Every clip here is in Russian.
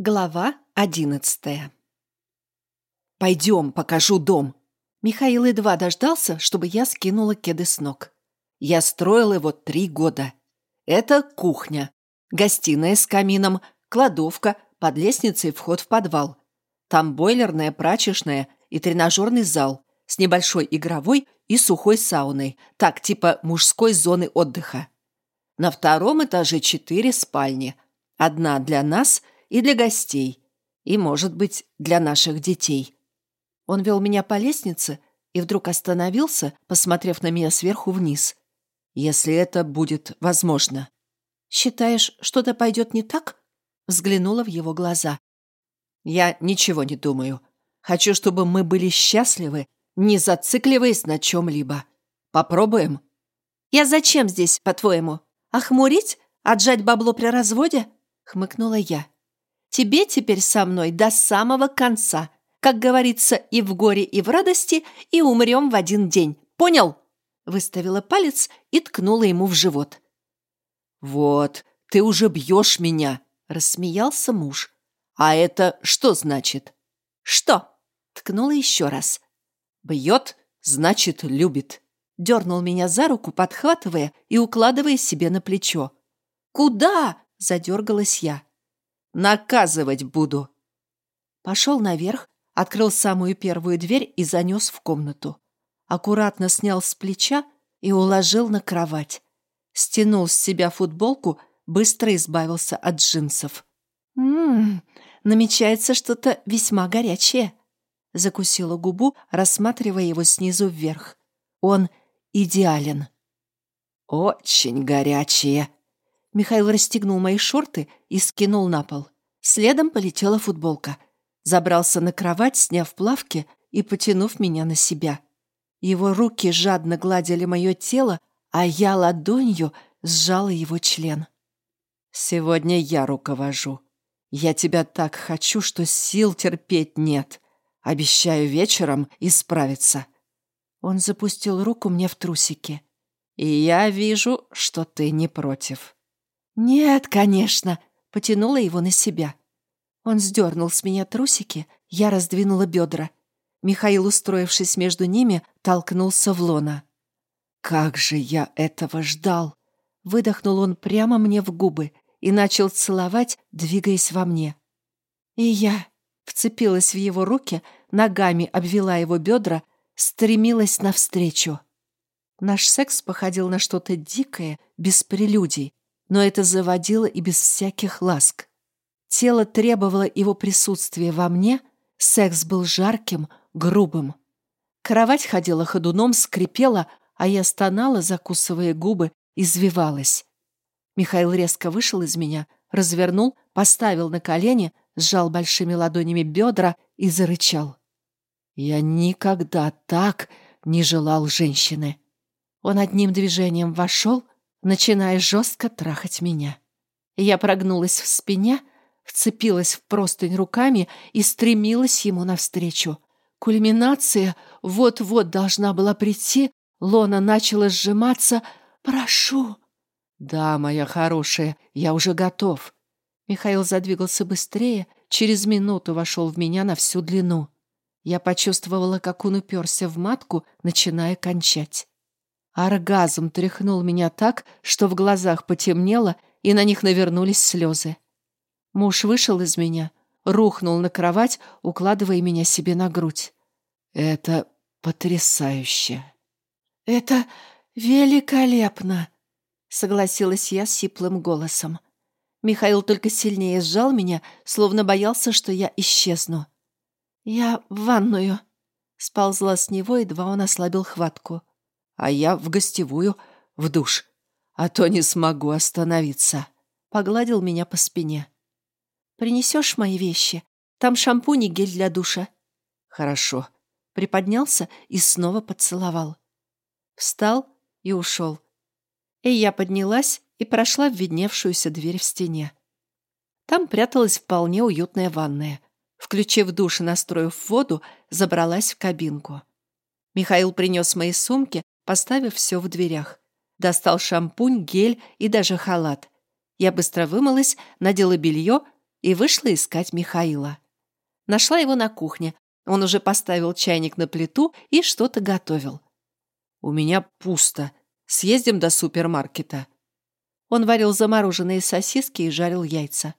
Глава одиннадцатая «Пойдем, покажу дом». Михаил едва дождался, чтобы я скинула кеды с ног. Я строил его три года. Это кухня, гостиная с камином, кладовка, под лестницей вход в подвал. Там бойлерная, прачечная и тренажерный зал с небольшой игровой и сухой сауной, так типа мужской зоны отдыха. На втором этаже четыре спальни. Одна для нас – и для гостей, и, может быть, для наших детей. Он вел меня по лестнице и вдруг остановился, посмотрев на меня сверху вниз. Если это будет возможно. «Считаешь, что-то пойдет не так?» Взглянула в его глаза. «Я ничего не думаю. Хочу, чтобы мы были счастливы, не зацикливаясь на чем-либо. Попробуем?» «Я зачем здесь, по-твоему? Охмурить? Отжать бабло при разводе?» Хмыкнула я. Тебе теперь со мной до самого конца. Как говорится, и в горе, и в радости, и умрем в один день. Понял?» Выставила палец и ткнула ему в живот. «Вот, ты уже бьешь меня!» — рассмеялся муж. «А это что значит?» «Что?» — ткнула еще раз. «Бьет, значит, любит». Дернул меня за руку, подхватывая и укладывая себе на плечо. «Куда?» — задергалась я. Наказывать буду!» Пошел наверх, открыл самую первую дверь и занес в комнату. Аккуратно снял с плеча и уложил на кровать. Стянул с себя футболку, быстро избавился от джинсов. «Ммм, намечается что-то весьма горячее», — закусила губу, рассматривая его снизу вверх. «Он идеален». «Очень горячее», Михаил расстегнул мои шорты и скинул на пол. Следом полетела футболка. Забрался на кровать, сняв плавки и потянув меня на себя. Его руки жадно гладили мое тело, а я ладонью сжала его член. «Сегодня я руковожу. Я тебя так хочу, что сил терпеть нет. Обещаю вечером исправиться». Он запустил руку мне в трусики. «И я вижу, что ты не против». «Нет, конечно!» — потянула его на себя. Он сдернул с меня трусики, я раздвинула бедра. Михаил, устроившись между ними, толкнулся в лона. «Как же я этого ждал!» Выдохнул он прямо мне в губы и начал целовать, двигаясь во мне. И я вцепилась в его руки, ногами обвела его бедра, стремилась навстречу. Наш секс походил на что-то дикое, без прелюдий, но это заводило и без всяких ласк. Тело требовало его присутствия во мне, секс был жарким, грубым. Кровать ходила ходуном, скрипела, а я стонала, закусывая губы, извивалась. Михаил резко вышел из меня, развернул, поставил на колени, сжал большими ладонями бедра и зарычал. Я никогда так не желал женщины. Он одним движением вошел, начиная жестко трахать меня. Я прогнулась в спине, вцепилась в простынь руками и стремилась ему навстречу. Кульминация вот-вот должна была прийти, лона начала сжиматься. «Прошу!» «Да, моя хорошая, я уже готов». Михаил задвигался быстрее, через минуту вошел в меня на всю длину. Я почувствовала, как он уперся в матку, начиная кончать. Оргазм тряхнул меня так, что в глазах потемнело, и на них навернулись слезы. Муж вышел из меня, рухнул на кровать, укладывая меня себе на грудь. «Это потрясающе!» «Это великолепно!» — согласилась я сиплым голосом. Михаил только сильнее сжал меня, словно боялся, что я исчезну. «Я в ванную!» — сползла с него, едва он ослабил хватку а я в гостевую, в душ. А то не смогу остановиться. Погладил меня по спине. Принесешь мои вещи? Там шампунь и гель для душа. Хорошо. Приподнялся и снова поцеловал. Встал и ушел. И я поднялась и прошла в видневшуюся дверь в стене. Там пряталась вполне уютная ванная. Включив душ и настроив воду, забралась в кабинку. Михаил принес мои сумки, поставив все в дверях. Достал шампунь, гель и даже халат. Я быстро вымылась, надела белье, и вышла искать Михаила. Нашла его на кухне. Он уже поставил чайник на плиту и что-то готовил. «У меня пусто. Съездим до супермаркета». Он варил замороженные сосиски и жарил яйца.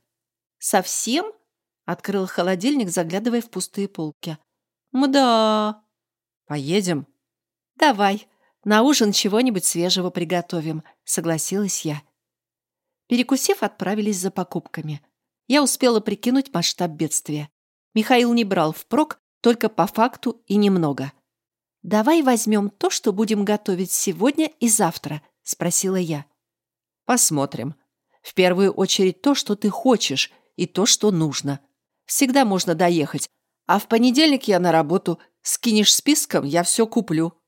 «Совсем?» — открыл холодильник, заглядывая в пустые полки. «Мда». «Поедем?» «Давай. На ужин чего-нибудь свежего приготовим», — согласилась я. Перекусив, отправились за покупками. Я успела прикинуть масштаб бедствия. Михаил не брал впрок, только по факту и немного. «Давай возьмем то, что будем готовить сегодня и завтра», — спросила я. «Посмотрим. В первую очередь то, что ты хочешь, и то, что нужно. Всегда можно доехать. А в понедельник я на работу. Скинешь списком, я все куплю».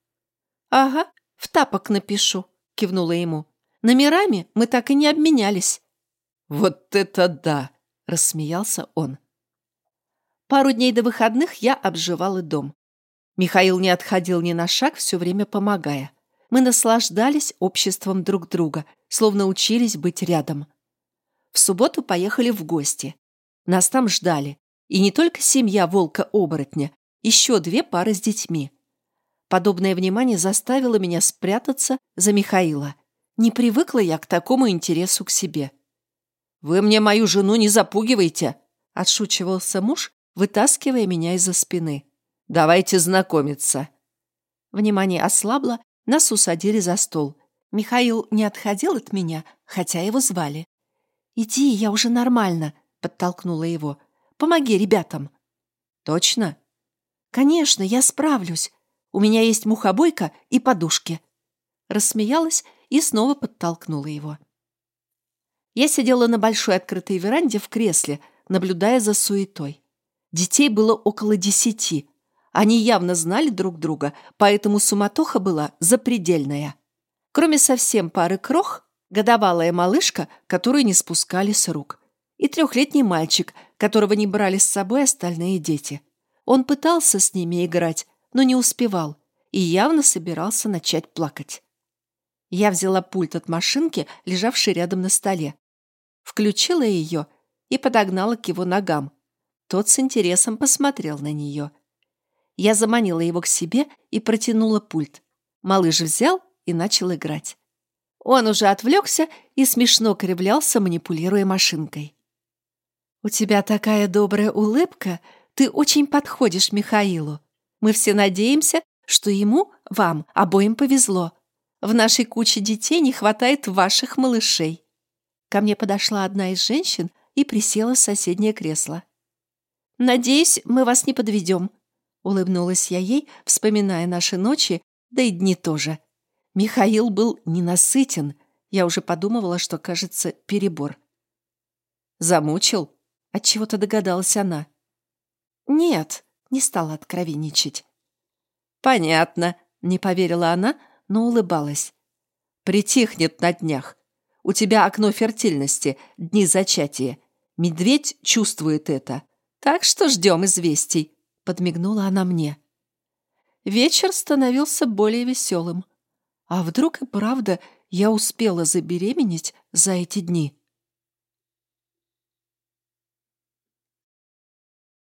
«Ага, в тапок напишу», — кивнула ему. «Номерами мы так и не обменялись». «Вот это да!» — рассмеялся он. Пару дней до выходных я обживала дом. Михаил не отходил ни на шаг, все время помогая. Мы наслаждались обществом друг друга, словно учились быть рядом. В субботу поехали в гости. Нас там ждали. И не только семья волка-оборотня, еще две пары с детьми. Подобное внимание заставило меня спрятаться за Михаила. Не привыкла я к такому интересу к себе. «Вы мне мою жену не запугивайте!» — отшучивался муж, вытаскивая меня из-за спины. «Давайте знакомиться». Внимание ослабло, нас усадили за стол. Михаил не отходил от меня, хотя его звали. «Иди, я уже нормально», — подтолкнула его. «Помоги ребятам». «Точно?» «Конечно, я справлюсь. У меня есть мухобойка и подушки». Рассмеялась и снова подтолкнула его. Я сидела на большой открытой веранде в кресле, наблюдая за суетой. Детей было около десяти. Они явно знали друг друга, поэтому суматоха была запредельная. Кроме совсем пары крох, годовалая малышка, которую не спускали с рук, и трехлетний мальчик, которого не брали с собой остальные дети. Он пытался с ними играть, но не успевал и явно собирался начать плакать. Я взяла пульт от машинки, лежавшей рядом на столе, включила ее и подогнала к его ногам. Тот с интересом посмотрел на нее. Я заманила его к себе и протянула пульт. Малыш взял и начал играть. Он уже отвлекся и смешно кривлялся, манипулируя машинкой. «У тебя такая добрая улыбка, ты очень подходишь Михаилу. Мы все надеемся, что ему, вам, обоим повезло. В нашей куче детей не хватает ваших малышей». Ко мне подошла одна из женщин и присела в соседнее кресло. «Надеюсь, мы вас не подведем», — улыбнулась я ей, вспоминая наши ночи, да и дни тоже. Михаил был ненасытен. Я уже подумывала, что, кажется, перебор. «Замучил?» — отчего-то догадалась она. «Нет», — не стала откровенничать. «Понятно», — не поверила она, но улыбалась. «Притихнет на днях. У тебя окно фертильности, дни зачатия. Медведь чувствует это. Так что ждем известий», — подмигнула она мне. Вечер становился более веселым. А вдруг и правда я успела забеременеть за эти дни?